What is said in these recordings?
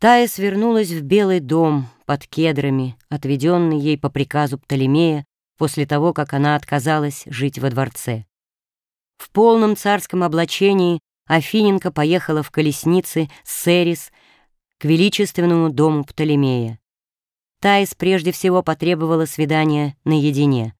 Таис вернулась в Белый дом под кедрами, отведенный ей по приказу Птолемея после того, как она отказалась жить во дворце. В полном царском облачении Афиненко поехала в колеснице с Серис к величественному дому Птолемея. Таис прежде всего потребовала свидания наедине.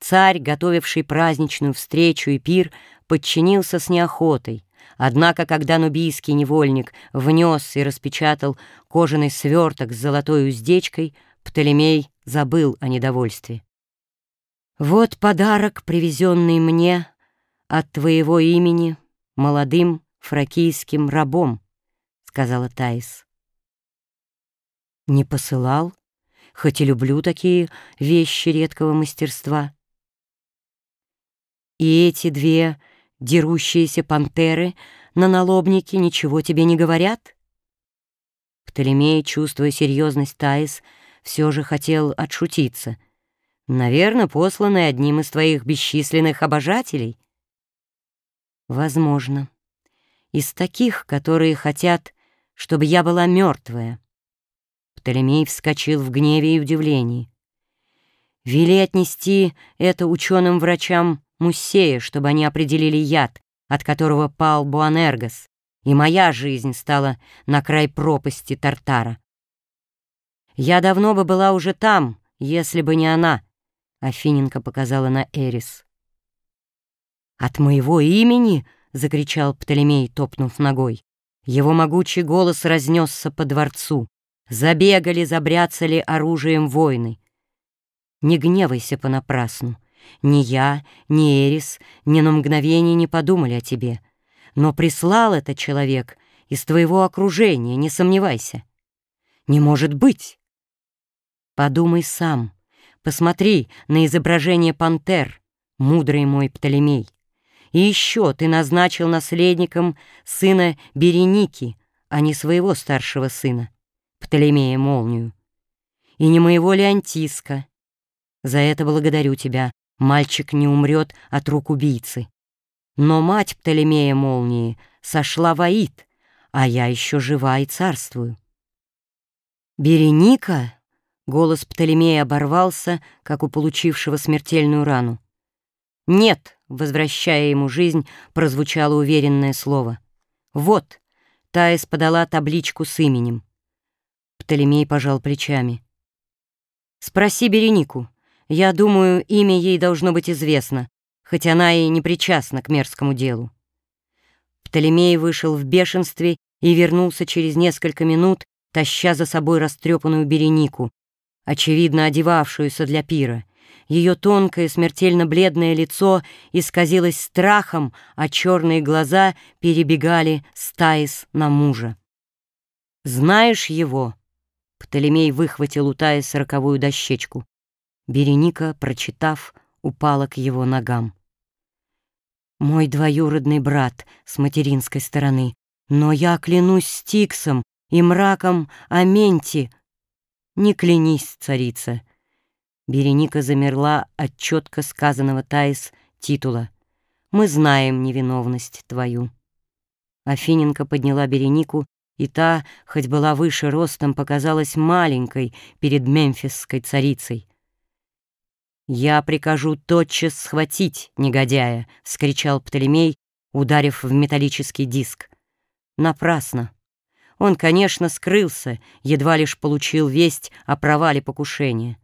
Царь, готовивший праздничную встречу и пир, подчинился с неохотой. Однако, когда нубийский невольник внес и распечатал кожаный сверток с золотой уздечкой, Птолемей забыл о недовольстве. «Вот подарок, привезенный мне от твоего имени молодым фракийским рабом», — сказала Таис. «Не посылал, хоть и люблю такие вещи редкого мастерства». «И эти две дерущиеся пантеры на налобнике ничего тебе не говорят?» Птолемей, чувствуя серьезность Таис, все же хотел отшутиться. «Наверное, посланный одним из твоих бесчисленных обожателей?» «Возможно. Из таких, которые хотят, чтобы я была мертвая». Птолемей вскочил в гневе и удивлении. «Вели отнести это ученым-врачам Муссея, чтобы они определили яд, от которого пал Буанергос, и моя жизнь стала на край пропасти Тартара. Я давно бы была уже там, если бы не она, — Афиненко показала на Эрис. «От моего имени?» — закричал Птолемей, топнув ногой. Его могучий голос разнесся по дворцу. Забегали, забряцали оружием войны. Не гневайся понапрасну. Ни я, ни Эрис ни на мгновение не подумали о тебе. Но прислал это человек из твоего окружения, не сомневайся. Не может быть. Подумай сам. Посмотри на изображение пантер, мудрый мой Птолемей. И еще ты назначил наследником сына Береники, а не своего старшего сына, Птолемея Молнию. И не моего Леонтиска. За это благодарю тебя, Мальчик не умрет от рук убийцы. Но мать Птолемея Молнии сошла в Аид, а я еще жива и царствую. «Береника?» — голос Птолемея оборвался, как у получившего смертельную рану. «Нет», — возвращая ему жизнь, прозвучало уверенное слово. «Вот», — Таис подала табличку с именем. Птолемей пожал плечами. «Спроси Беренику. Я думаю, имя ей должно быть известно, хоть она и не причастна к мерзкому делу. Птолемей вышел в бешенстве и вернулся через несколько минут, таща за собой растрепанную беренику, очевидно одевавшуюся для пира. Ее тонкое, смертельно бледное лицо исказилось страхом, а черные глаза перебегали стаис на мужа. «Знаешь его?» Птолемей выхватил у Таис роковую дощечку. Береника, прочитав, упала к его ногам. «Мой двоюродный брат с материнской стороны, но я клянусь Стиксом и мраком Аменти. Не клянись, царица!» Береника замерла от четко сказанного Таис титула. «Мы знаем невиновность твою». Афиненко подняла Беренику, и та, хоть была выше ростом, показалась маленькой перед мемфисской царицей. «Я прикажу тотчас схватить негодяя!» — вскричал Птолемей, ударив в металлический диск. Напрасно. Он, конечно, скрылся, едва лишь получил весть о провале покушения.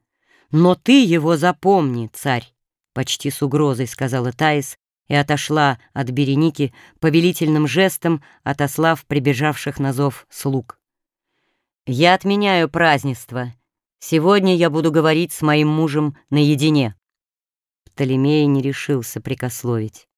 «Но ты его запомни, царь!» — почти с угрозой сказала Таис и отошла от Береники повелительным жестом, отослав прибежавших на зов слуг. «Я отменяю празднество!» Сегодня я буду говорить с моим мужем наедине». Птолемей не решился прикословить.